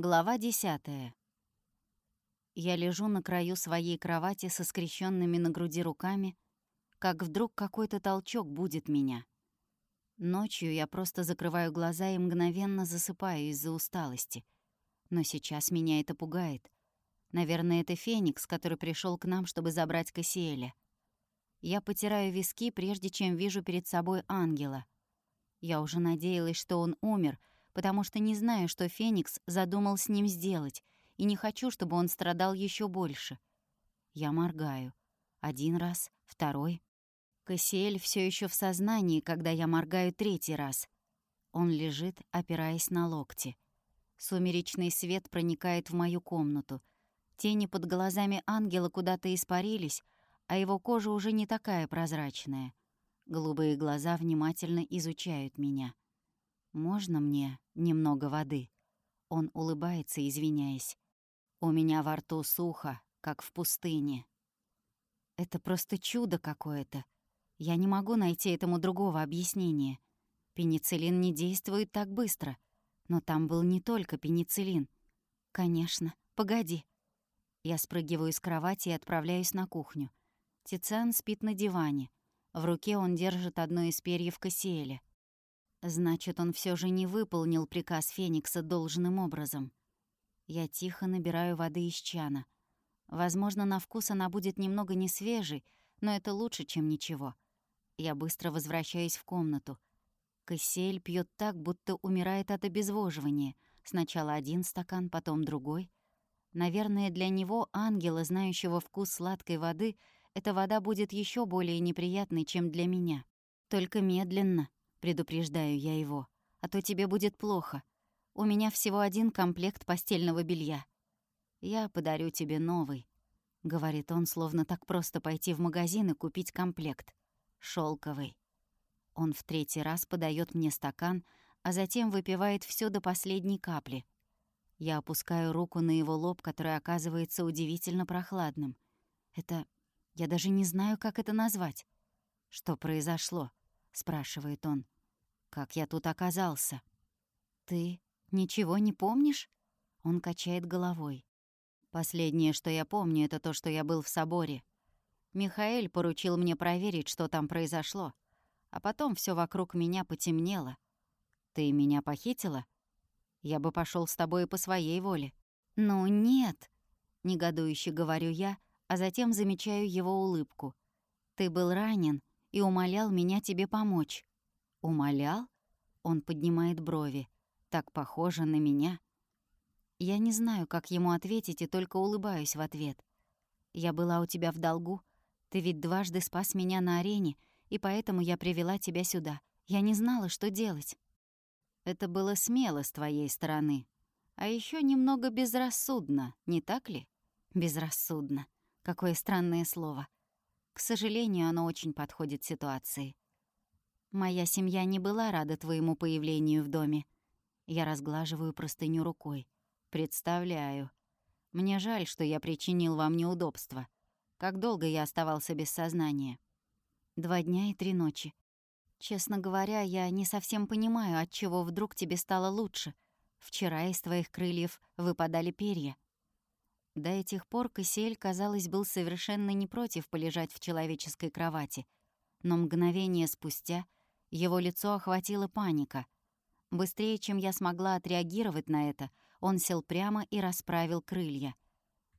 Глава десятая. Я лежу на краю своей кровати со скрещенными на груди руками, как вдруг какой-то толчок будет меня. Ночью я просто закрываю глаза и мгновенно засыпаю из-за усталости. Но сейчас меня это пугает. Наверное, это Феникс, который пришел к нам, чтобы забрать Кассиэля. Я потираю виски, прежде чем вижу перед собой ангела. Я уже надеялась, что он умер — потому что не знаю, что Феникс задумал с ним сделать, и не хочу, чтобы он страдал еще больше. Я моргаю. Один раз, второй. Кассиэль все еще в сознании, когда я моргаю третий раз. Он лежит, опираясь на локти. Сумеречный свет проникает в мою комнату. Тени под глазами ангела куда-то испарились, а его кожа уже не такая прозрачная. Голубые глаза внимательно изучают меня. «Можно мне немного воды?» Он улыбается, извиняясь. «У меня во рту сухо, как в пустыне». Это просто чудо какое-то. Я не могу найти этому другого объяснения. Пенициллин не действует так быстро. Но там был не только пенициллин. Конечно. Погоди. Я спрыгиваю с кровати и отправляюсь на кухню. Тициан спит на диване. В руке он держит одно из перьев Кассиэля. Значит, он все же не выполнил приказ Феникса должным образом. Я тихо набираю воды из чана. Возможно, на вкус она будет немного несвежей, но это лучше, чем ничего. Я быстро возвращаюсь в комнату. Кассель пьет так, будто умирает от обезвоживания. Сначала один стакан, потом другой. Наверное, для него, ангела, знающего вкус сладкой воды, эта вода будет еще более неприятной, чем для меня. Только медленно, предупреждаю я его, а то тебе будет плохо. У меня всего один комплект постельного белья. Я подарю тебе новый, говорит он, словно так просто пойти в магазин и купить комплект. Шелковый. Он в третий раз подает мне стакан, а затем выпивает все до последней капли. Я опускаю руку на его лоб, который оказывается удивительно прохладным. Это... Я даже не знаю, как это назвать. Что произошло? Спрашивает он. «Как я тут оказался?» «Ты ничего не помнишь?» Он качает головой. «Последнее, что я помню, это то, что я был в соборе. Михаэль поручил мне проверить, что там произошло, а потом все вокруг меня потемнело. Ты меня похитила? Я бы пошел с тобой по своей воле». «Ну нет», — негодующе говорю я, а затем замечаю его улыбку. «Ты был ранен, и умолял меня тебе помочь». «Умолял?» Он поднимает брови. «Так похоже на меня». Я не знаю, как ему ответить, и только улыбаюсь в ответ. «Я была у тебя в долгу. Ты ведь дважды спас меня на арене, и поэтому я привела тебя сюда. Я не знала, что делать». «Это было смело с твоей стороны. А еще немного безрассудно, не так ли?» «Безрассудно. Какое странное слово. К сожалению, оно очень подходит ситуации. Моя семья не была рада твоему появлению в доме. Я разглаживаю простыню рукой. Представляю. Мне жаль, что я причинил вам неудобства. Как долго я оставался без сознания? Два дня и три ночи. Честно говоря, я не совсем понимаю, от чего вдруг тебе стало лучше. Вчера из твоих крыльев выпадали перья. До этих пор Кассиэль, казалось, был совершенно не против полежать в человеческой кровати. Но мгновение спустя его лицо охватила паника. Быстрее, чем я смогла отреагировать на это, он сел прямо и расправил крылья.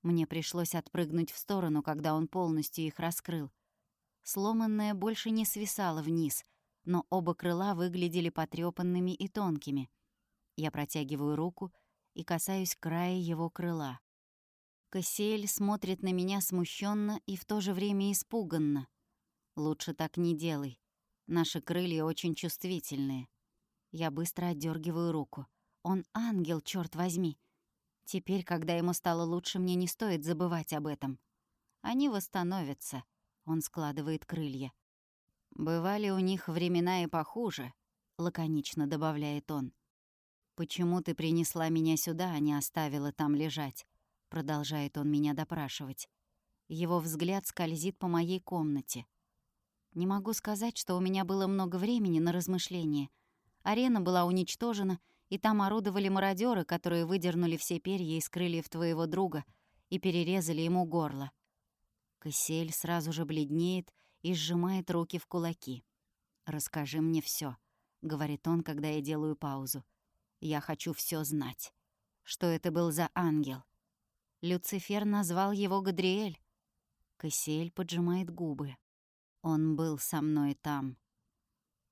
Мне пришлось отпрыгнуть в сторону, когда он полностью их раскрыл. Сломанное больше не свисало вниз, но оба крыла выглядели потрёпанными и тонкими. Я протягиваю руку и касаюсь края его крыла. Кассиэль смотрит на меня смущенно и в то же время испуганно. «Лучше так не делай. Наши крылья очень чувствительные». Я быстро отдергиваю руку. Он ангел, черт возьми. Теперь, когда ему стало лучше, мне не стоит забывать об этом. Они восстановятся. Он складывает крылья. «Бывали у них времена и похуже», — лаконично добавляет он. «Почему ты принесла меня сюда, а не оставила там лежать?» Продолжает он меня допрашивать. Его взгляд скользит по моей комнате. Не могу сказать, что у меня было много времени на размышления. Арена была уничтожена, и там орудовали мародеры, которые выдернули все перья из крыльев твоего друга и перерезали ему горло. Кассиэль сразу же бледнеет и сжимает руки в кулаки. «Расскажи мне все, говорит он, когда я делаю паузу. «Я хочу все знать. Что это был за ангел?» Люцифер назвал его Гадриэль. Кассиэль поджимает губы. «Он был со мной там».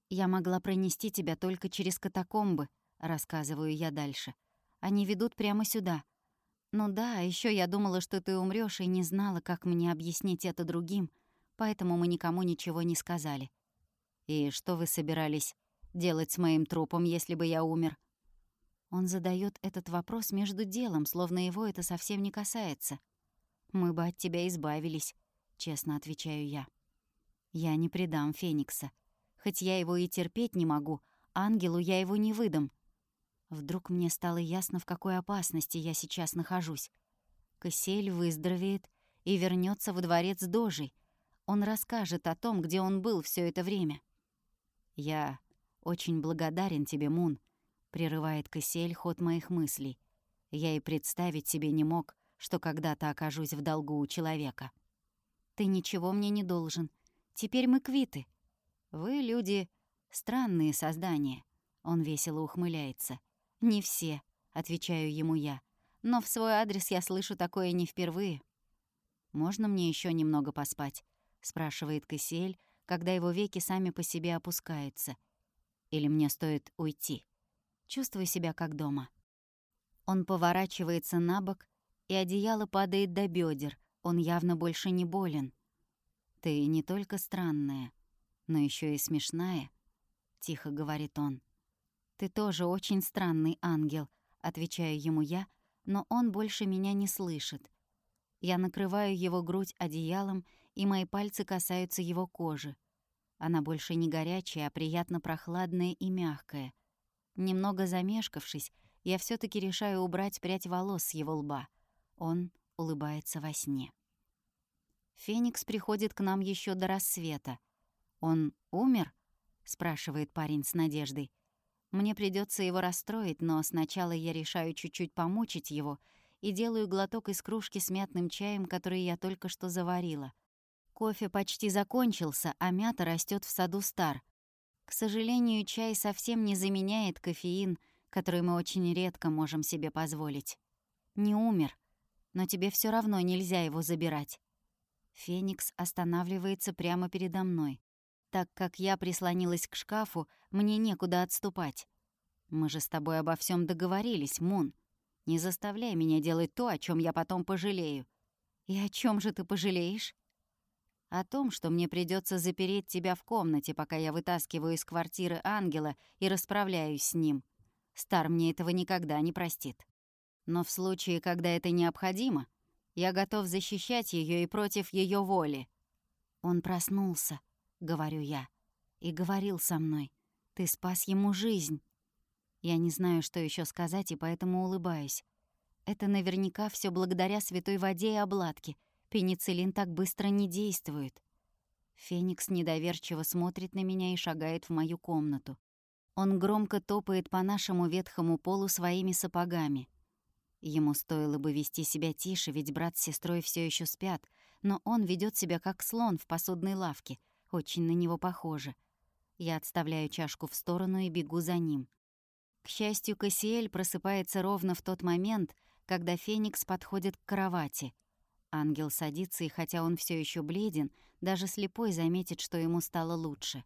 «Я могла пронести тебя только через катакомбы», — рассказываю я дальше. «Они ведут прямо сюда. Ну да, еще я думала, что ты умрешь и не знала, как мне объяснить это другим, поэтому мы никому ничего не сказали. И что вы собирались делать с моим трупом, если бы я умер?» Он задает этот вопрос между делом, словно его это совсем не касается. «Мы бы от тебя избавились», — честно отвечаю я. «Я не предам Феникса. Хоть я его и терпеть не могу, ангелу я его не выдам. Вдруг мне стало ясно, в какой опасности я сейчас нахожусь. Кассиэль выздоровеет и вернется во дворец Дожей. Он расскажет о том, где он был все это время. «Я очень благодарен тебе, Мун», — прерывает Кассиэль ход моих мыслей. «Я и представить себе не мог, что когда-то окажусь в долгу у человека». «Ты ничего мне не должен. Теперь мы квиты. Вы, люди, странные создания». Он весело ухмыляется. «Не все», — отвечаю ему я. «Но в свой адрес я слышу такое не впервые». «Можно мне еще немного поспать?» — спрашивает Кассиэль, когда его веки сами по себе опускаются. «Или мне стоит уйти?» Чувствую себя как дома. Он поворачивается на бок, и одеяло падает до бедер. Он явно больше не болен. «Ты не только странная, но еще и смешная», — тихо говорит он. «Ты тоже очень странный ангел», — отвечаю ему я, но он больше меня не слышит. Я накрываю его грудь одеялом, и мои пальцы касаются его кожи. Она больше не горячая, а приятно прохладная и мягкая. Немного замешкавшись, я все таки решаю убрать прядь волос с его лба. Он улыбается во сне. Феникс приходит к нам еще до рассвета. «Он умер?» — спрашивает парень с надеждой. Мне придется его расстроить, но сначала я решаю чуть-чуть помучить его и делаю глоток из кружки с мятным чаем, который я только что заварила. Кофе почти закончился, а мята растет в саду стар. К сожалению, чай совсем не заменяет кофеин, который мы очень редко можем себе позволить. Не умер, но тебе все равно нельзя его забирать. Феникс останавливается прямо передо мной. Так как я прислонилась к шкафу, мне некуда отступать. Мы же с тобой обо всем договорились, Мун. Не заставляй меня делать то, о чем я потом пожалею. И о чем же ты пожалеешь? О том, что мне придется запереть тебя в комнате, пока я вытаскиваю из квартиры ангела и расправляюсь с ним. Стар мне этого никогда не простит. Но в случае, когда это необходимо, я готов защищать ее и против ее воли. Он проснулся. — говорю я. И говорил со мной. Ты спас ему жизнь. Я не знаю, что еще сказать, и поэтому улыбаюсь. Это наверняка все благодаря святой воде и обладке. Пенициллин так быстро не действует. Феникс недоверчиво смотрит на меня и шагает в мою комнату. Он громко топает по нашему ветхому полу своими сапогами. Ему стоило бы вести себя тише, ведь брат с сестрой все еще спят, но он ведет себя как слон в посудной лавке, очень на него похоже. Я отставляю чашку в сторону и бегу за ним. К счастью, Кассиэль просыпается ровно в тот момент, когда Феникс подходит к кровати. Ангел садится, и хотя он все еще бледен, даже слепой заметит, что ему стало лучше.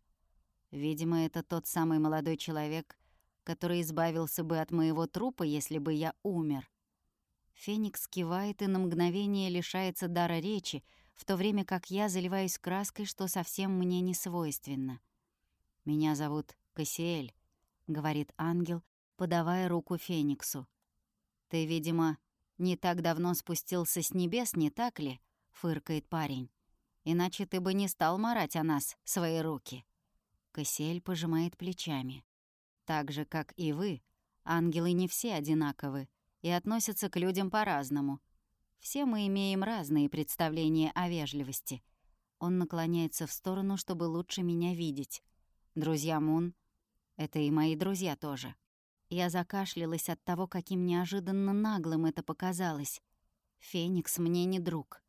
Видимо, это тот самый молодой человек, который избавился бы от моего трупа, если бы я умер. Феникс кивает и на мгновение лишается дара речи, в то время как я заливаюсь краской, что совсем мне не свойственно. «Меня зовут Кассиэль», — говорит ангел, подавая руку Фениксу. «Ты, видимо, не так давно спустился с небес, не так ли?» — фыркает парень. «Иначе ты бы не стал марать о нас свои руки». Кассиэль пожимает плечами. «Так же, как и вы, ангелы не все одинаковы и относятся к людям по-разному. Все мы имеем разные представления о вежливости. Он наклоняется в сторону, чтобы лучше меня видеть. Друзья Мун — это и мои друзья тоже. Я закашлялась от того, каким неожиданно наглым это показалось. «Феникс мне не друг».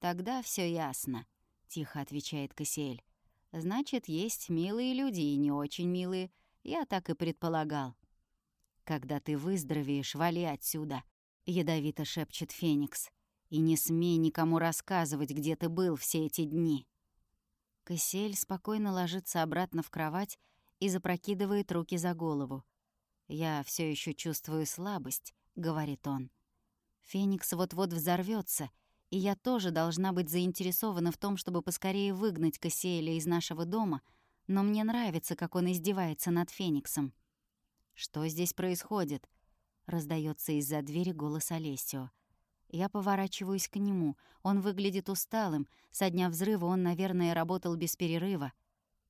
«Тогда все ясно», — тихо отвечает Кассиэль. «Значит, есть милые люди и не очень милые. Я так и предполагал». «Когда ты выздоровеешь, вали отсюда», — ядовито шепчет Феникс. «И не смей никому рассказывать, где ты был все эти дни». Кассиэль спокойно ложится обратно в кровать и запрокидывает руки за голову. «Я все еще чувствую слабость», — говорит он. «Феникс вот-вот взорвется, и я тоже должна быть заинтересована в том, чтобы поскорее выгнать Кассиэля из нашего дома, но мне нравится, как он издевается над Фениксом». «Что здесь происходит?» — раздается из-за двери голос Олесио. Я поворачиваюсь к нему. Он выглядит усталым. Со дня взрыва он, наверное, работал без перерыва.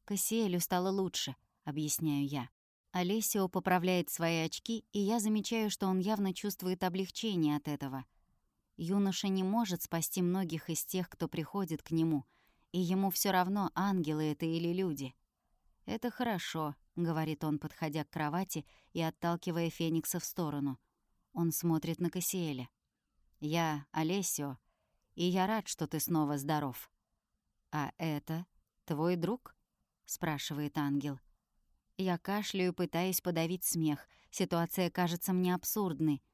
Кассиэлю стало лучше, объясняю я. Олесио поправляет свои очки, и я замечаю, что он явно чувствует облегчение от этого. Юноша не может спасти многих из тех, кто приходит к нему, и ему все равно, ангелы это или люди. «Это хорошо», — говорит он, подходя к кровати и отталкивая Феникса в сторону. Он смотрит на Кассиэля. «Я Олесио, и я рад, что ты снова здоров». «А это твой друг?» — спрашивает ангел. Я кашляю, пытаясь подавить смех. Ситуация кажется мне абсурдной.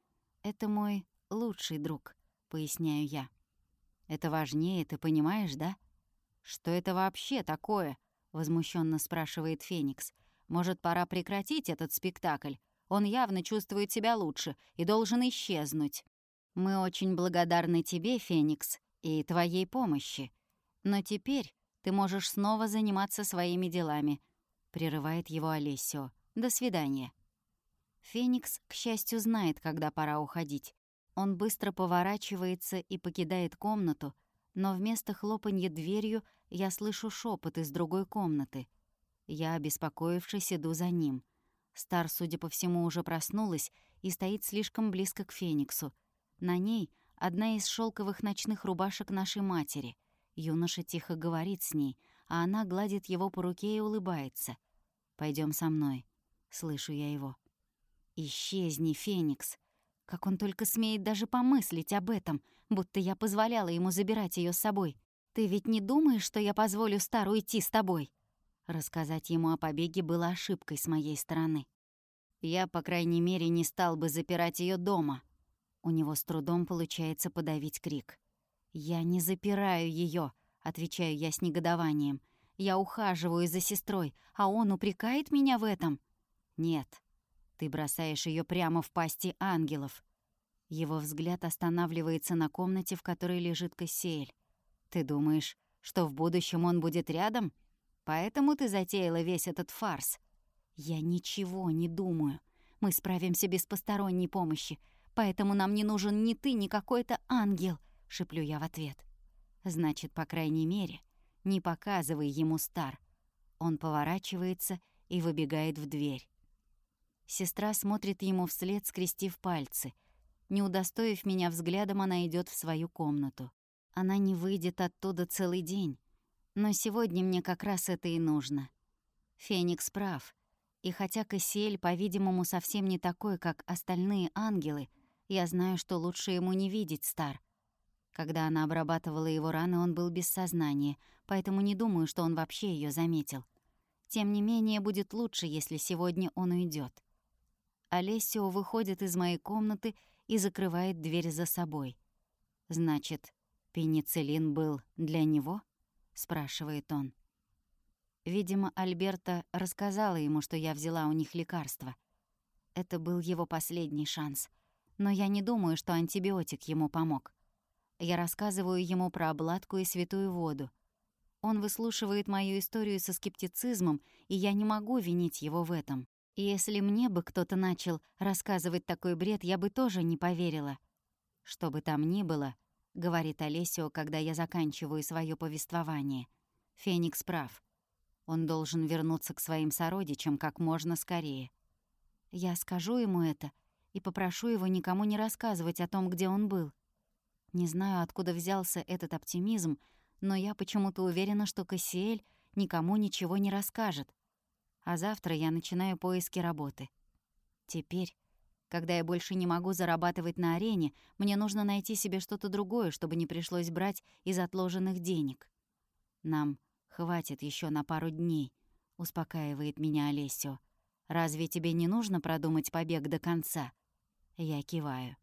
«Это мой лучший друг», — поясняю я. «Это важнее, ты понимаешь, да?» «Что это вообще такое?» — возмущенно спрашивает Феникс. «Может, пора прекратить этот спектакль? Он явно чувствует себя лучше и должен исчезнуть. Мы очень благодарны тебе, Феникс, и твоей помощи. Но теперь ты можешь снова заниматься своими делами. — прерывает его Олесио. «До свидания». Феникс, к счастью, знает, когда пора уходить. Он быстро поворачивается и покидает комнату, но вместо хлопанья дверью я слышу шепот из другой комнаты. Я, обеспокоившись, иду за ним. Стар, судя по всему, уже проснулась и стоит слишком близко к Фениксу. На ней одна из шелковых ночных рубашек нашей матери. Юноша тихо говорит с ней — а она гладит его по руке и улыбается. Пойдем со мной», — слышу я его. «Исчезни, Феникс!» Как он только смеет даже помыслить об этом, будто я позволяла ему забирать ее с собой. «Ты ведь не думаешь, что я позволю Стару идти с тобой?» Рассказать ему о побеге было ошибкой с моей стороны. Я, по крайней мере, не стал бы запирать ее дома. У него с трудом получается подавить крик. «Я не запираю ее, — отвечаю я с негодованием. «Я ухаживаю за сестрой, а он упрекает меня в этом?» «Нет, ты бросаешь ее прямо в пасти ангелов». Его взгляд останавливается на комнате, в которой лежит Кассиэль. «Ты думаешь, что в будущем он будет рядом? Поэтому ты затеяла весь этот фарс?» «Я ничего не думаю. Мы справимся без посторонней помощи, поэтому нам не нужен ни ты, ни какой-то ангел», — шеплю я в ответ. Значит, по крайней мере, не показывай ему стар. Он поворачивается и выбегает в дверь. Сестра смотрит ему вслед, скрестив пальцы. Не удостоив меня взглядом, она идет в свою комнату. Она не выйдет оттуда целый день. Но сегодня мне как раз это и нужно. Феникс прав. И хотя Кассиэль, по-видимому, совсем не такой, как остальные ангелы, я знаю, что лучше ему не видеть Стар. Когда она обрабатывала его раны, он был без сознания, поэтому не думаю, что он вообще ее заметил. Тем не менее, будет лучше, если сегодня он уйдет. Олесио выходит из моей комнаты и закрывает дверь за собой. «Значит, пенициллин был для него?» — спрашивает он. Видимо, Альберта рассказала ему, что я взяла у них лекарство. Это был его последний шанс. Но я не думаю, что антибиотик ему помог. Я рассказываю ему про обладку и святую воду. Он выслушивает мою историю со скептицизмом, и я не могу винить его в этом. Если мне бы кто-то начал рассказывать такой бред, я бы тоже не поверила. «Что бы там ни было», — говорит Олесио, когда я заканчиваю свое повествование, — «Феникс прав. Он должен вернуться к своим сородичам как можно скорее. Я скажу ему это и попрошу его никому не рассказывать о том, где он был. Не знаю, откуда взялся этот оптимизм, но я почему-то уверена, что Кассиэль никому ничего не расскажет. А завтра я начинаю поиски работы. Теперь, когда я больше не могу зарабатывать на арене, мне нужно найти себе что-то другое, чтобы не пришлось брать из отложенных денег. Нам хватит еще на пару дней, успокаивает меня Олесио. Разве тебе не нужно продумать побег до конца? Я киваю.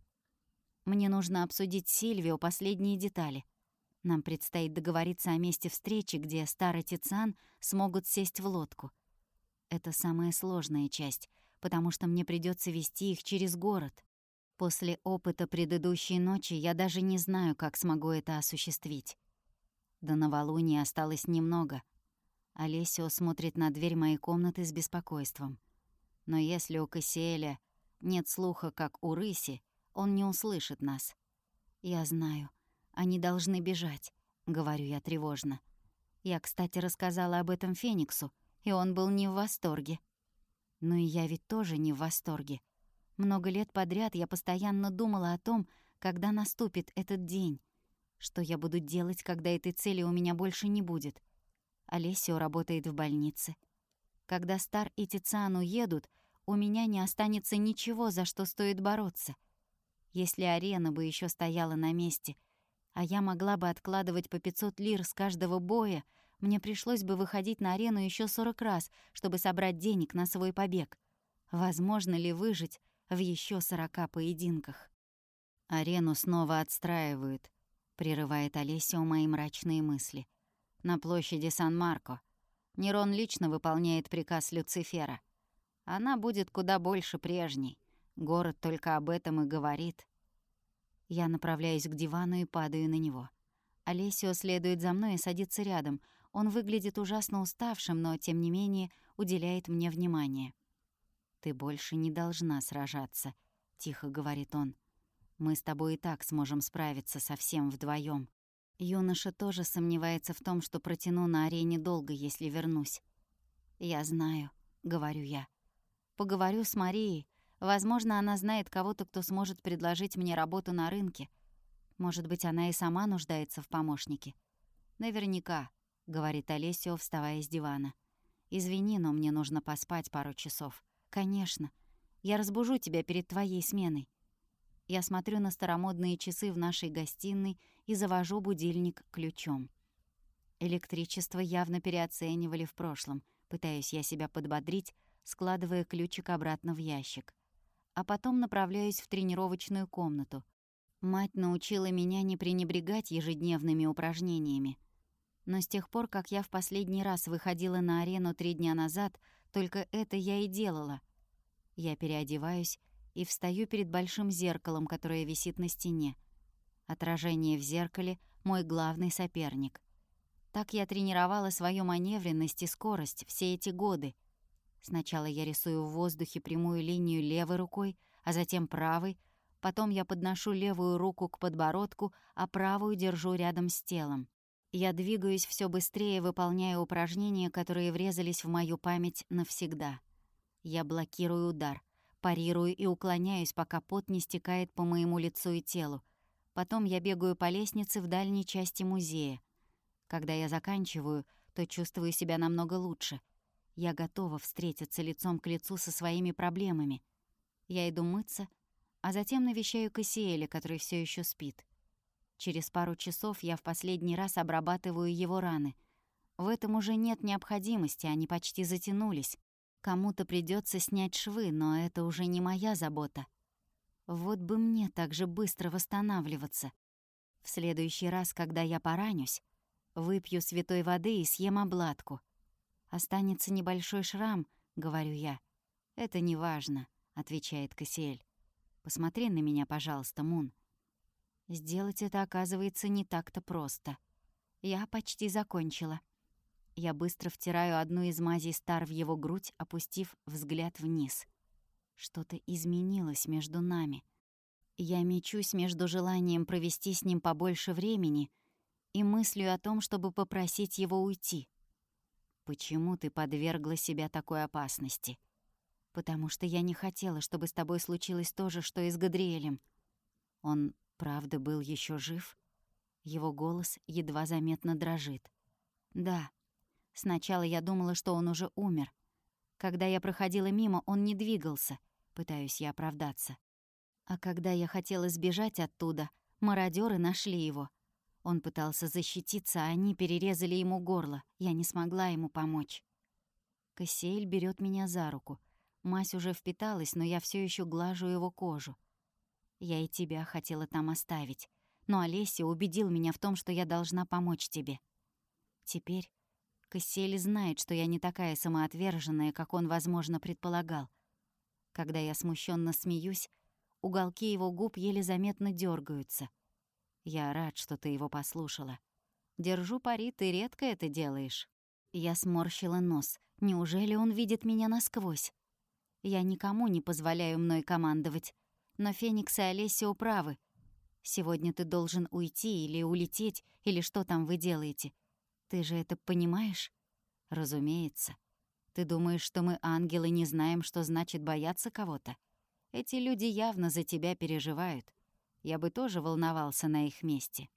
Мне нужно обсудить с Сильвио последние детали. Нам предстоит договориться о месте встречи, где старый Тициан смогут сесть в лодку. Это самая сложная часть, потому что мне придется вести их через город. После опыта предыдущей ночи я даже не знаю, как смогу это осуществить. До новолуния осталось немного. Олесио смотрит на дверь моей комнаты с беспокойством. Но если у Кассиэля нет слуха, как у рыси, он не услышит нас. Я знаю, они должны бежать, говорю я тревожно. Я, кстати, рассказала об этом Фениксу, и он был не в восторге. Но и я ведь тоже не в восторге. Много лет подряд я постоянно думала о том, когда наступит этот день. Что я буду делать, когда этой цели у меня больше не будет? Олесио работает в больнице. Когда Стар и Тициан уедут, у меня не останется ничего, за что стоит бороться. Если арена бы еще стояла на месте, а я могла бы откладывать по 500 лир с каждого боя, мне пришлось бы выходить на арену еще 40 раз, чтобы собрать денег на свой побег. Возможно ли выжить в еще 40 поединках? Арену снова отстраивают, прерывает Олеся у мои мрачные мысли. На площади Сан-Марко. Нерон лично выполняет приказ Люцифера. Она будет куда больше прежней. Город только об этом и говорит. Я направляюсь к дивану и падаю на него. Олесио следует за мной и садится рядом — он выглядит ужасно уставшим, но, тем не менее, уделяет мне внимание. «Ты больше не должна сражаться», — тихо говорит он. «Мы с тобой и так сможем справиться со всем вдвоем. Юноша тоже сомневается в том, что протяну на арене долго, если вернусь. «Я знаю», — говорю я. «Поговорю с Марией. Возможно, она знает кого-то, кто сможет предложить мне работу на рынке. Может быть, она и сама нуждается в помощнике. Наверняка. — говорит Олесио, вставая с дивана. «Извини, но мне нужно поспать пару часов». «Конечно. Я разбужу тебя перед твоей сменой». Я смотрю на старомодные часы в нашей гостиной и завожу будильник ключом. Электричество явно переоценивали в прошлом. Пытаюсь я себя подбодрить, складывая ключик обратно в ящик. А потом направляюсь в тренировочную комнату. Мать научила меня не пренебрегать ежедневными упражнениями. Но с тех пор, как я в последний раз выходила на арену три дня назад, только это я и делала. Я переодеваюсь и встаю перед большим зеркалом, которое висит на стене. Отражение в зеркале — мой главный соперник. Так я тренировала свою маневренность и скорость все эти годы. Сначала я рисую в воздухе прямую линию левой рукой, а затем правой, потом я подношу левую руку к подбородку, а правую держу рядом с телом. Я двигаюсь все быстрее, выполняя упражнения, которые врезались в мою память навсегда. Я блокирую удар, парирую и уклоняюсь, пока пот не стекает по моему лицу и телу. Потом я бегаю по лестнице в дальней части музея. Когда я заканчиваю, то чувствую себя намного лучше. Я готова встретиться лицом к лицу со своими проблемами. Я иду мыться, а затем навещаю Кассиэля, который все еще спит. Через пару часов я в последний раз обрабатываю его раны. В этом уже нет необходимости, они почти затянулись. Кому-то придется снять швы, но это уже не моя забота. Вот бы мне так же быстро восстанавливаться. В следующий раз, когда я поранюсь, выпью святой воды и съем обладку. Останется небольшой шрам, говорю я. Это не важно, отвечает Кассиэль. Посмотри на меня, пожалуйста, Мун. Сделать это оказывается не так-то просто. Я почти закончила. Я быстро втираю одну из мазей стар в его грудь, опустив взгляд вниз. Что-то изменилось между нами. Я мечусь между желанием провести с ним побольше времени и мыслью о том, чтобы попросить его уйти. «Почему ты подвергла себя такой опасности?» «Потому что я не хотела, чтобы с тобой случилось то же, что и с Гадриэлем». Он правда был еще жив? Его голос едва заметно дрожит. Да. Сначала я думала, что он уже умер. Когда я проходила мимо, он не двигался. Пытаюсь я оправдаться. А когда я хотела сбежать оттуда, мародеры нашли его. Он пытался защититься, а они перерезали ему горло. Я не смогла ему помочь. Кассиэль берет меня за руку. Мазь уже впиталась, но я все еще глажу его кожу. Я и тебя хотела там оставить, но Олеся убедил меня в том, что я должна помочь тебе. Теперь Кассиэль знает, что я не такая самоотверженная, как он, возможно, предполагал. Когда я смущенно смеюсь, уголки его губ еле заметно дергаются. Я рад, что ты его послушала. Держу пари, ты редко это делаешь. Я сморщила нос. Неужели он видит меня насквозь? Я никому не позволяю мной командовать. Но Феникс и Олеся управы. Сегодня ты должен уйти или улететь, или что там вы делаете. Ты же это понимаешь? Разумеется. Ты думаешь, что мы, ангелы, не знаем, что значит бояться кого-то? Эти люди явно за тебя переживают. Я бы тоже волновался на их месте.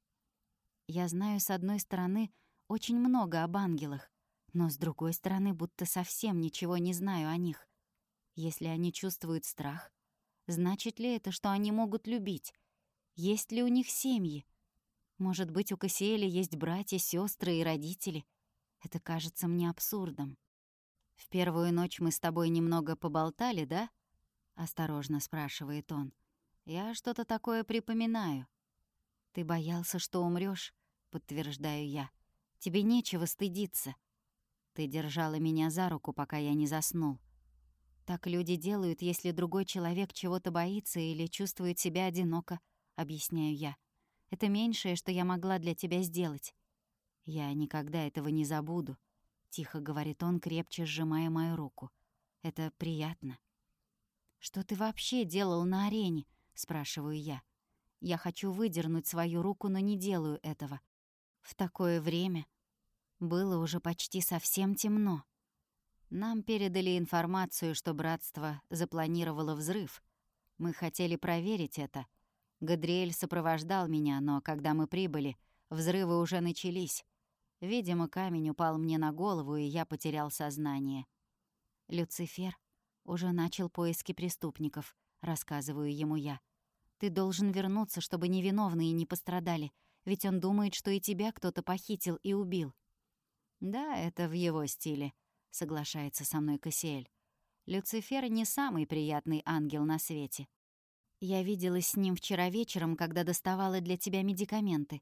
Я знаю, с одной стороны, очень много об ангелах, но с другой стороны, будто совсем ничего не знаю о них. Если они чувствуют страх, значит ли это, что они могут любить? Есть ли у них семьи? Может быть, у Кассиэля есть братья, сестры и родители? Это кажется мне абсурдом. «В первую ночь мы с тобой немного поболтали, да?» — осторожно спрашивает он. Я что-то такое припоминаю. Ты боялся, что умрёшь, подтверждаю я. Тебе нечего стыдиться. Ты держала меня за руку, пока я не заснул. Так люди делают, если другой человек чего-то боится или чувствует себя одиноко, объясняю я. Это меньшее, что я могла для тебя сделать. Я никогда этого не забуду, тихо говорит он, крепче сжимая мою руку. Это приятно. Что ты вообще делал на арене? Спрашиваю я. Я хочу выдернуть свою руку, но не делаю этого. В такое время было уже почти совсем темно. Нам передали информацию, что братство запланировало взрыв. Мы хотели проверить это. Гадриэль сопровождал меня, но когда мы прибыли, взрывы уже начались. Видимо, камень упал мне на голову, и я потерял сознание. Люцифер уже начал поиски преступников, рассказываю ему я. Ты должен вернуться, чтобы невиновные не пострадали, ведь он думает, что и тебя кто-то похитил и убил». «Да, это в его стиле», — соглашается со мной Кассиэль. «Люцифер не самый приятный ангел на свете. Я виделась с ним вчера вечером, когда доставала для тебя медикаменты,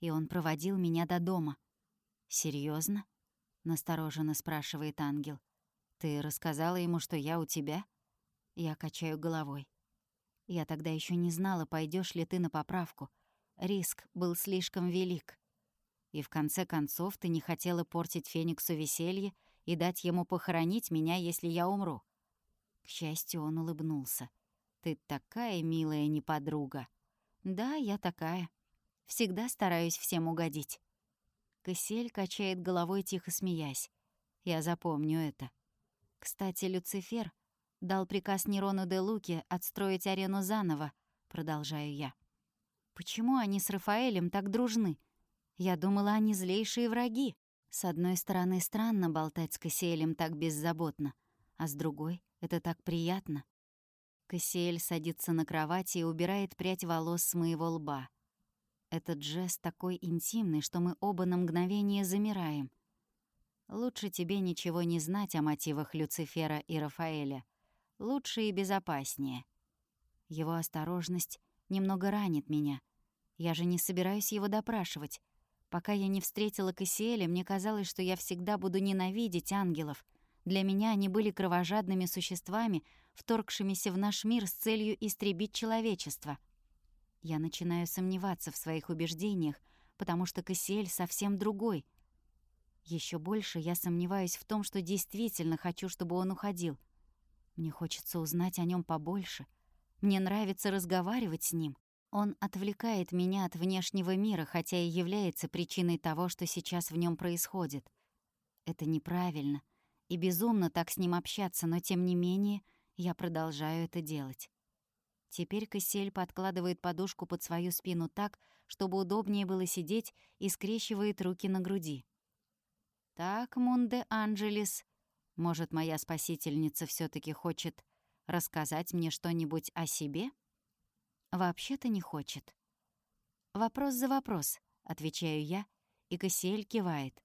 и он проводил меня до дома». Серьезно? настороженно спрашивает ангел. «Ты рассказала ему, что я у тебя?» Я качаю головой. Я тогда еще не знала, пойдешь ли ты на поправку. Риск был слишком велик. И в конце концов ты не хотела портить Фениксу веселье и дать ему похоронить меня, если я умру. К счастью, он улыбнулся. «Ты такая милая неподруга». «Да, я такая. Всегда стараюсь всем угодить». Кассиэль качает головой, тихо смеясь. «Я запомню это». Кстати, Люцифер — дал приказ Нерону де Луке отстроить арену заново, продолжаю я. Почему они с Рафаэлем так дружны? Я думала, они злейшие враги. С одной стороны, странно болтать с Кассиэлем так беззаботно, а с другой — это так приятно. Кассиэль садится на кровати и убирает прядь волос с моего лба. Этот жест такой интимный, что мы оба на мгновение замираем. Лучше тебе ничего не знать о мотивах Люцифера и Рафаэля лучше и безопаснее. Его осторожность немного ранит меня. Я же не собираюсь его допрашивать. Пока я не встретила Кассиэля, мне казалось, что я всегда буду ненавидеть ангелов. Для меня они были кровожадными существами, вторгшимися в наш мир с целью истребить человечество. Я начинаю сомневаться в своих убеждениях, потому что Кассиэль совсем другой. Еще больше я сомневаюсь в том, что действительно хочу, чтобы он уходил — мне хочется узнать о нем побольше. Мне нравится разговаривать с ним. Он отвлекает меня от внешнего мира, хотя и является причиной того, что сейчас в нем происходит. Это неправильно и безумно так с ним общаться, но тем не менее я продолжаю это делать. Теперь Кассель подкладывает подушку под свою спину так, чтобы удобнее было сидеть, и скрещивает руки на груди. «Так, Мунде Анджелес, может, моя спасительница все таки хочет Рассказать мне что-нибудь о себе? Вообще-то не хочет. Вопрос за вопрос, отвечаю я, и Кассиэль кивает.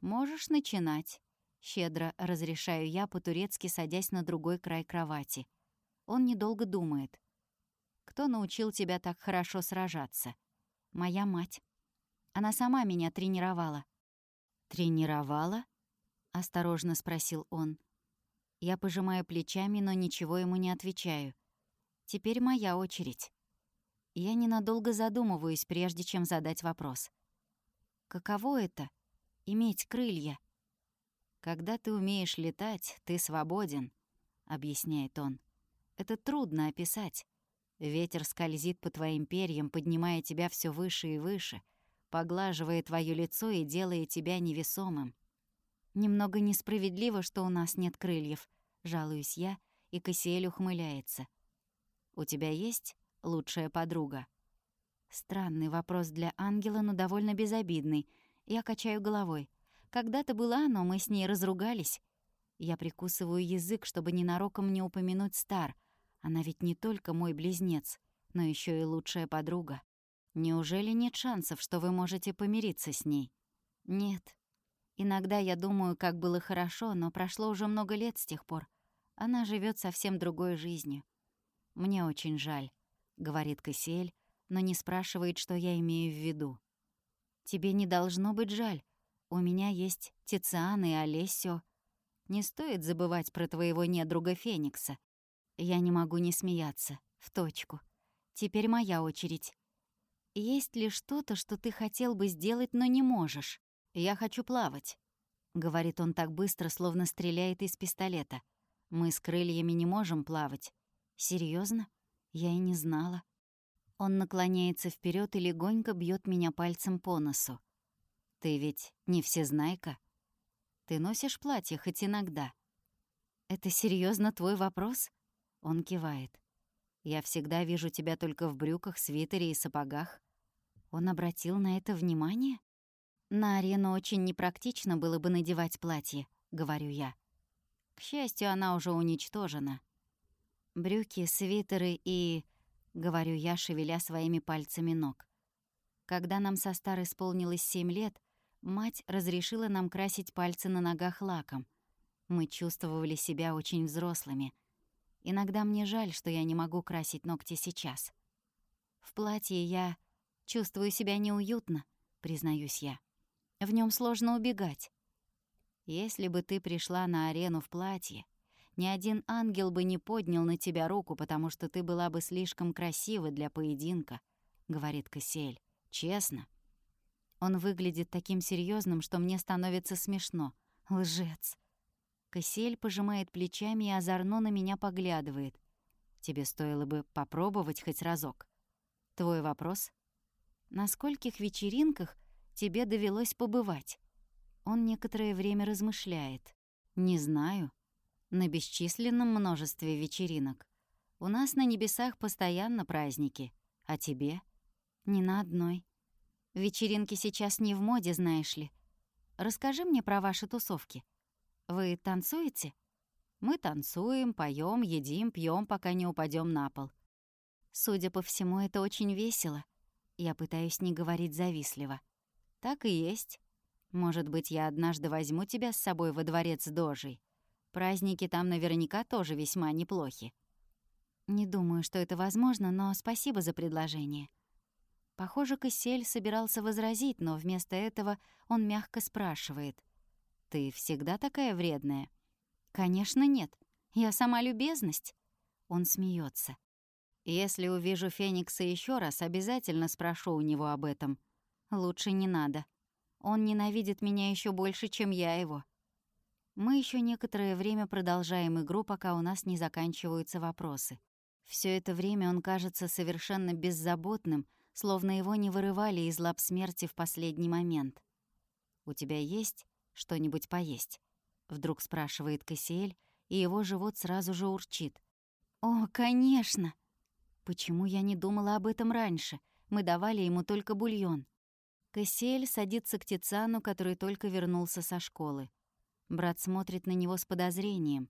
Можешь начинать. Щедро разрешаю я, по-турецки садясь на другой край кровати. Он недолго думает. Кто научил тебя так хорошо сражаться? Моя мать. Она сама меня тренировала. Тренировала? Осторожно спросил он. Я пожимаю плечами, но ничего ему не отвечаю. Теперь моя очередь. Я ненадолго задумываюсь, прежде чем задать вопрос. Каково это — иметь крылья? «Когда ты умеешь летать, ты свободен», — объясняет он. «Это трудно описать. Ветер скользит по твоим перьям, поднимая тебя все выше и выше, поглаживая твое лицо и делая тебя невесомым. Немного несправедливо, что у нас нет крыльев, жалуюсь я, и Кассиэль ухмыляется. У тебя есть лучшая подруга? Странный вопрос для ангела, но довольно безобидный. Я качаю головой. Когда-то была, но мы с ней разругались. Я прикусываю язык, чтобы ненароком не упомянуть Стар. Она ведь не только мой близнец, но еще и лучшая подруга. Неужели нет шансов, что вы можете помириться с ней? Нет. Иногда я думаю, как было хорошо, но прошло уже много лет с тех пор. Она живет совсем другой жизнью. Мне очень жаль, говорит Кассиэль, но не спрашивает, что я имею в виду. Тебе не должно быть жаль. У меня есть Тициан и Олесио. Не стоит забывать про твоего недруга Феникса. Я не могу не смеяться. В точку. Теперь моя очередь. Есть ли что-то, что ты хотел бы сделать, но не можешь? Я хочу плавать. Говорит он так быстро, словно стреляет из пистолета. Мы с крыльями не можем плавать. Серьезно? Я и не знала. Он наклоняется вперед и легонько бьет меня пальцем по носу. Ты ведь не всезнайка. Ты носишь платье хоть иногда. Это серьезно твой вопрос? Он кивает. Я всегда вижу тебя только в брюках, свитере и сапогах. Он обратил на это внимание? На арену очень непрактично было бы надевать платье, говорю я. К счастью, она уже уничтожена. Брюки, свитеры и... Говорю я, шевеля своими пальцами ног. Когда нам со Стар исполнилось семь лет, Мать разрешила нам красить пальцы на ногах лаком. Мы чувствовали себя очень взрослыми. Иногда мне жаль, что я не могу красить ногти сейчас. В платье я чувствую себя неуютно, признаюсь я. В нем сложно убегать. Если бы ты пришла на арену в платье, ни один ангел бы не поднял на тебя руку, потому что ты была бы слишком красива для поединка, говорит Кассиэль. Честно. Он выглядит таким серьезным, что мне становится смешно. Лжец. Кассиэль пожимает плечами и озорно на меня поглядывает. Тебе стоило бы попробовать хоть разок. Твой вопрос? На скольких вечеринках тебе довелось побывать? Он некоторое время размышляет. Не знаю. На бесчисленном множестве вечеринок. У нас на небесах постоянно праздники. А тебе? Ни на одной. Вечеринки сейчас не в моде, знаешь ли. Расскажи мне про ваши тусовки. Вы танцуете? Мы танцуем, поем, едим, пьем, пока не упадем на пол. Судя по всему, это очень весело. Я пытаюсь не говорить завистливо. Так и есть. Может быть, я однажды возьму тебя с собой во дворец Дожей. Праздники там наверняка тоже весьма неплохи. Не думаю, что это возможно, но спасибо за предложение. Похоже, Кассель собирался возразить, но вместо этого он мягко спрашивает. «Ты всегда такая вредная?» «Конечно, нет. Я сама любезность». Он смеется. «Если увижу Феникса еще раз, обязательно спрошу у него об этом. Лучше не надо. Он ненавидит меня еще больше, чем я его». Мы еще некоторое время продолжаем игру, пока у нас не заканчиваются вопросы. Все это время он кажется совершенно беззаботным, словно его не вырывали из лап смерти в последний момент. «У тебя есть что-нибудь поесть?» — вдруг спрашивает Кассиэль, и его живот сразу же урчит. «О, конечно!» Почему я не думала об этом раньше? Мы давали ему только бульон. Кассиэль садится к Тициану, который только вернулся со школы. Брат смотрит на него с подозрением.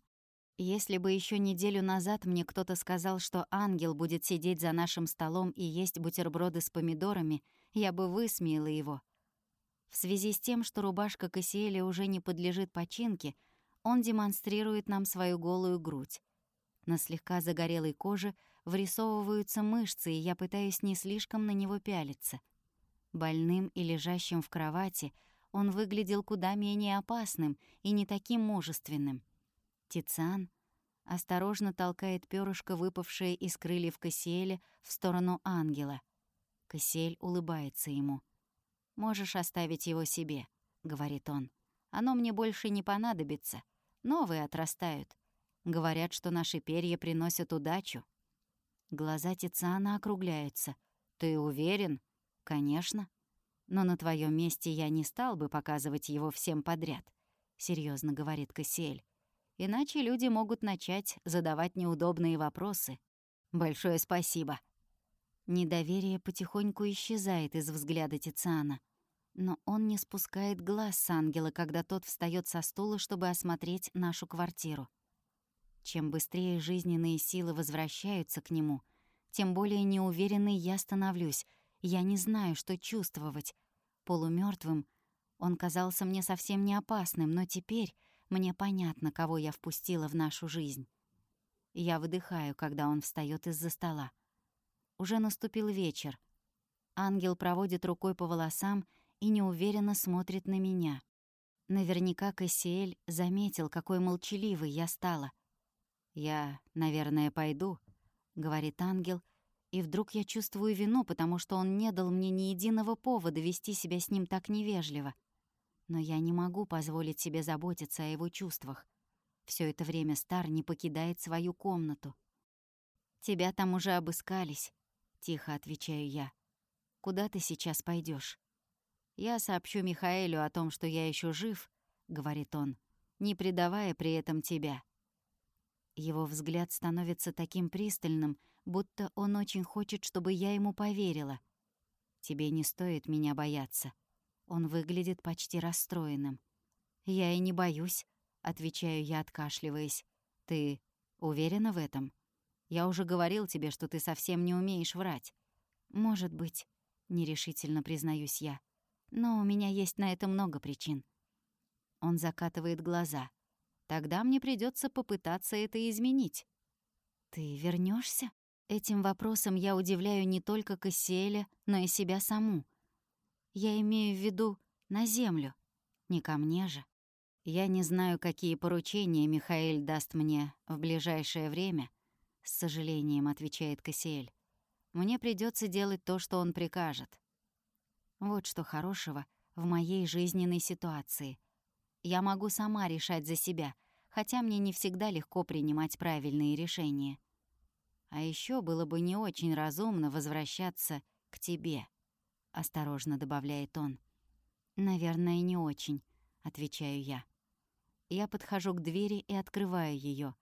Если бы еще неделю назад мне кто-то сказал, что ангел будет сидеть за нашим столом и есть бутерброды с помидорами, я бы высмеяла его. В связи с тем, что рубашка Кассиэля уже не подлежит починке, он демонстрирует нам свою голую грудь. На слегка загорелой коже вырисовываются мышцы, и я пытаюсь не слишком на него пялиться. Больным и лежащим в кровати он выглядел куда менее опасным и не таким мужественным. Тициан осторожно толкает перышко, выпавшее из крыльев Кассиэля, в сторону ангела. Кассиэль улыбается ему. «Можешь оставить его себе», — говорит он. «Оно мне больше не понадобится. Новые отрастают. Говорят, что наши перья приносят удачу». Глаза Тициана округляются. «Ты уверен?» «Конечно. Но на твоем месте я не стал бы показывать его всем подряд», — серьезно говорит Кассиэль. «Иначе люди могут начать задавать неудобные вопросы. Большое спасибо». Недоверие потихоньку исчезает из взгляда Тициана. Но он не спускает глаз с ангела, когда тот встает со стула, чтобы осмотреть нашу квартиру. Чем быстрее жизненные силы возвращаются к нему, тем более неуверенной я становлюсь — я не знаю, что чувствовать. Полумертвым он казался мне совсем не опасным, но теперь мне понятно, кого я впустила в нашу жизнь. Я выдыхаю, когда он встает из-за стола. Уже наступил вечер. Ангел проводит рукой по волосам и неуверенно смотрит на меня. Наверняка Кассиэль заметил, какой молчаливой я стала. «Я, наверное, пойду», — говорит ангел, — и вдруг я чувствую вину, потому что он не дал мне ни единого повода вести себя с ним так невежливо. Но я не могу позволить себе заботиться о его чувствах. Все это время Стар не покидает свою комнату. «Тебя там уже обыскались», — тихо отвечаю я. «Куда ты сейчас пойдешь? «Я сообщу Михаэлю о том, что я еще жив», — говорит он, не предавая при этом тебя. Его взгляд становится таким пристальным, будто он очень хочет, чтобы я ему поверила. Тебе не стоит меня бояться. Он выглядит почти расстроенным. Я и не боюсь, отвечаю я, откашливаясь. Ты уверена в этом? Я уже говорил тебе, что ты совсем не умеешь врать. Может быть, нерешительно признаюсь я. Но у меня есть на это много причин. Он закатывает глаза. Тогда мне придется попытаться это изменить. Ты вернешься? Этим вопросом я удивляю не только Кассиэля, но и себя саму. Я имею в виду на землю, не ко мне же. Я не знаю, какие поручения Михаил даст мне в ближайшее время, с сожалением отвечает Кассиэль. Мне придется делать то, что он прикажет. Вот что хорошего в моей жизненной ситуации. Я могу сама решать за себя, хотя мне не всегда легко принимать правильные решения. А еще было бы не очень разумно возвращаться к тебе», — осторожно добавляет он. «Наверное, не очень», — отвечаю я. Я подхожу к двери и открываю ее.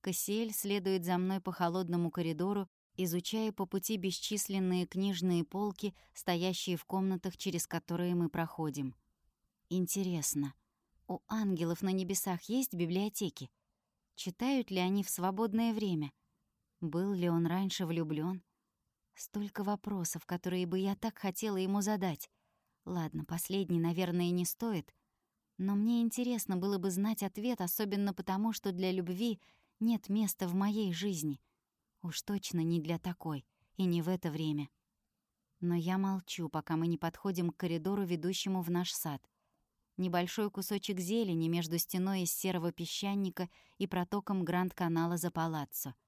Кассиэль следует за мной по холодному коридору, изучая по пути бесчисленные книжные полки, стоящие в комнатах, через которые мы проходим. Интересно, у ангелов на небесах есть библиотеки? Читают ли они в свободное время? Был ли он раньше влюблён? Столько вопросов, которые бы я так хотела ему задать. Ладно, последний, наверное, не стоит. Но мне интересно было бы знать ответ, особенно потому, что для любви нет места в моей жизни. Уж точно не для такой, и не в это время. Но я молчу, пока мы не подходим к коридору, ведущему в наш сад. Небольшой кусочек зелени между стеной из серого песчаника и протоком Гранд-канала за палаццо —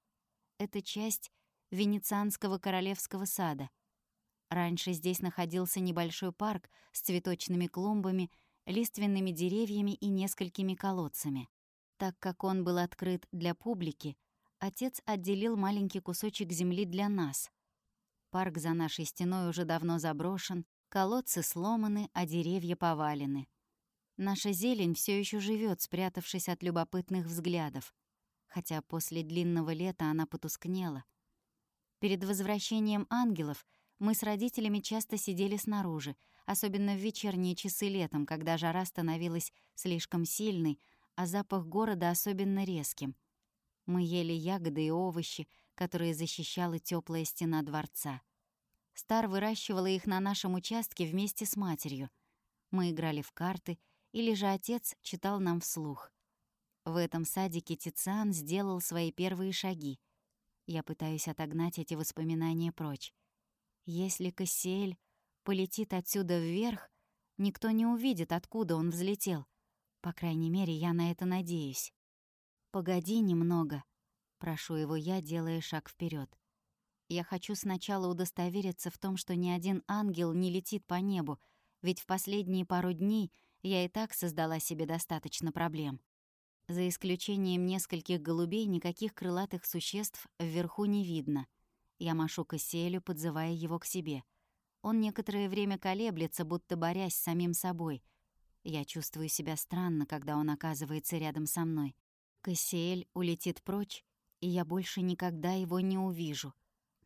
это часть Венецианского королевского сада. Раньше здесь находился небольшой парк с цветочными клумбами, лиственными деревьями и несколькими колодцами. Так как он был открыт для публики, отец отделил маленький кусочек земли для нас. Парк за нашей стеной уже давно заброшен, колодцы сломаны, а деревья повалены. Наша зелень все еще живет, спрятавшись от любопытных взглядов хотя после длинного лета она потускнела. Перед возвращением ангелов мы с родителями часто сидели снаружи, особенно в вечерние часы летом, когда жара становилась слишком сильной, а запах города особенно резким. Мы ели ягоды и овощи, которые защищала теплая стена дворца. Стар выращивала их на нашем участке вместе с матерью. Мы играли в карты, или же отец читал нам вслух. В этом садике Тициан сделал свои первые шаги. Я пытаюсь отогнать эти воспоминания прочь. Если Кассиэль полетит отсюда вверх, никто не увидит, откуда он взлетел. По крайней мере, я на это надеюсь. «Погоди немного», — прошу его я, делая шаг вперед. Я хочу сначала удостовериться в том, что ни один ангел не летит по небу, ведь в последние пару дней я и так создала себе достаточно проблем. За исключением нескольких голубей, никаких крылатых существ вверху не видно. Я машу Кассиэлю, подзывая его к себе. Он некоторое время колеблется, будто борясь с самим собой. Я чувствую себя странно, когда он оказывается рядом со мной. Кассиэль улетит прочь, и я больше никогда его не увижу.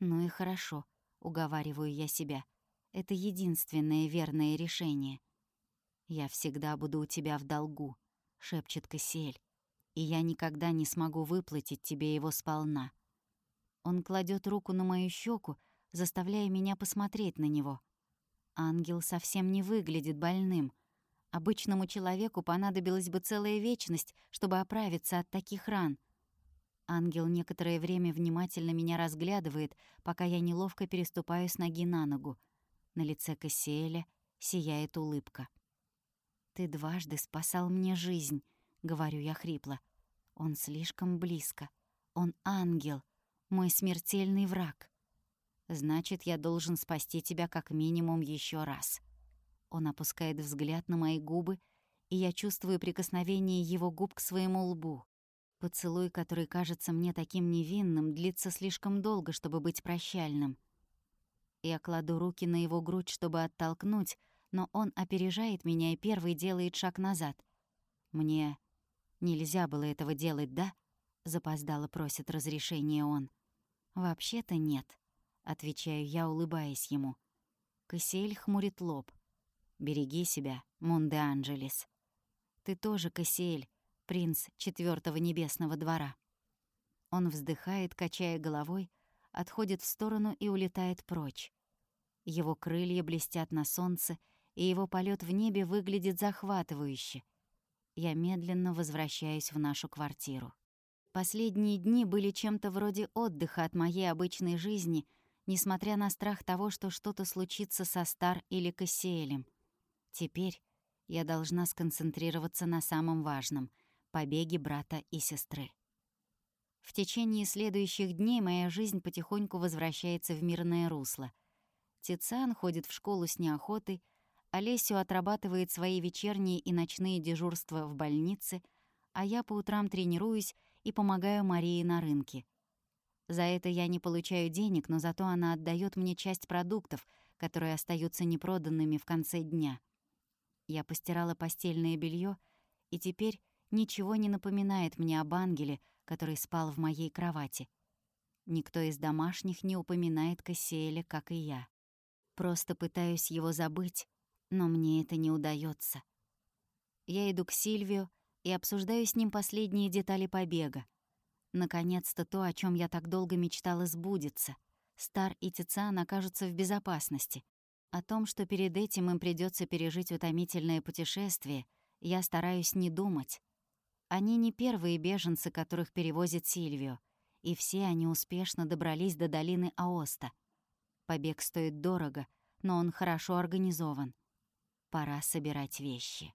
Ну и хорошо, уговариваю я себя. Это единственное верное решение. «Я всегда буду у тебя в долгу», — шепчет Кассиэль. «И я никогда не смогу выплатить тебе его сполна». Он кладет руку на мою щеку, заставляя меня посмотреть на него. Ангел совсем не выглядит больным — Обычному человеку понадобилась бы целая вечность, чтобы оправиться от таких ран. Ангел некоторое время внимательно меня разглядывает, пока я неловко переступаю с ноги на ногу. На лице Кассиэля сияет улыбка. «Ты дважды спасал мне жизнь», — говорю я хрипло. «Он слишком близко. Он ангел, мой смертельный враг. Значит, я должен спасти тебя как минимум еще раз». Он опускает взгляд на мои губы, и я чувствую прикосновение его губ к своему лбу. Поцелуй, который кажется мне таким невинным, длится слишком долго, чтобы быть прощальным. Я кладу руки на его грудь, чтобы оттолкнуть, но он опережает меня и первый делает шаг назад. «Мне нельзя было этого делать, да?» — запоздало просит разрешения он. «Вообще-то нет», — отвечаю я, улыбаясь ему. Кассиэль хмурит лоб. Береги себя, Монде Анджелес. Ты тоже, Кассиэль, принц четвертого небесного двора. Он вздыхает, качая головой, отходит в сторону и улетает прочь. Его крылья блестят на солнце, и его полет в небе выглядит захватывающе. Я медленно возвращаюсь в нашу квартиру. Последние дни были чем-то вроде отдыха от моей обычной жизни, несмотря на страх того, что что-то случится со Стар или Кассиэлем. Теперь я должна сконцентрироваться на самом важном — побеге брата и сестры. В течение следующих дней моя жизнь потихоньку возвращается в мирное русло. Тициан ходит в школу с неохотой, Олесю отрабатывает свои вечерние и ночные дежурства в больнице, а я по утрам тренируюсь и помогаю Марии на рынке. За это я не получаю денег, но зато она отдает мне часть продуктов, которые остаются непроданными в конце дня — я постирала постельное белье, и теперь ничего не напоминает мне об ангеле, который спал в моей кровати. Никто из домашних не упоминает Кассиэля, как и я. Просто пытаюсь его забыть, но мне это не удается. Я иду к Сильвию и обсуждаю с ним последние детали побега. Наконец-то то, о чем я так долго мечтала, сбудется. Стар и Тициан окажутся в безопасности. О том, что перед этим им придется пережить утомительное путешествие, я стараюсь не думать. Они не первые беженцы, которых перевозит Сильвио, и все они успешно добрались до долины Аоста. Побег стоит дорого, но он хорошо организован. Пора собирать вещи.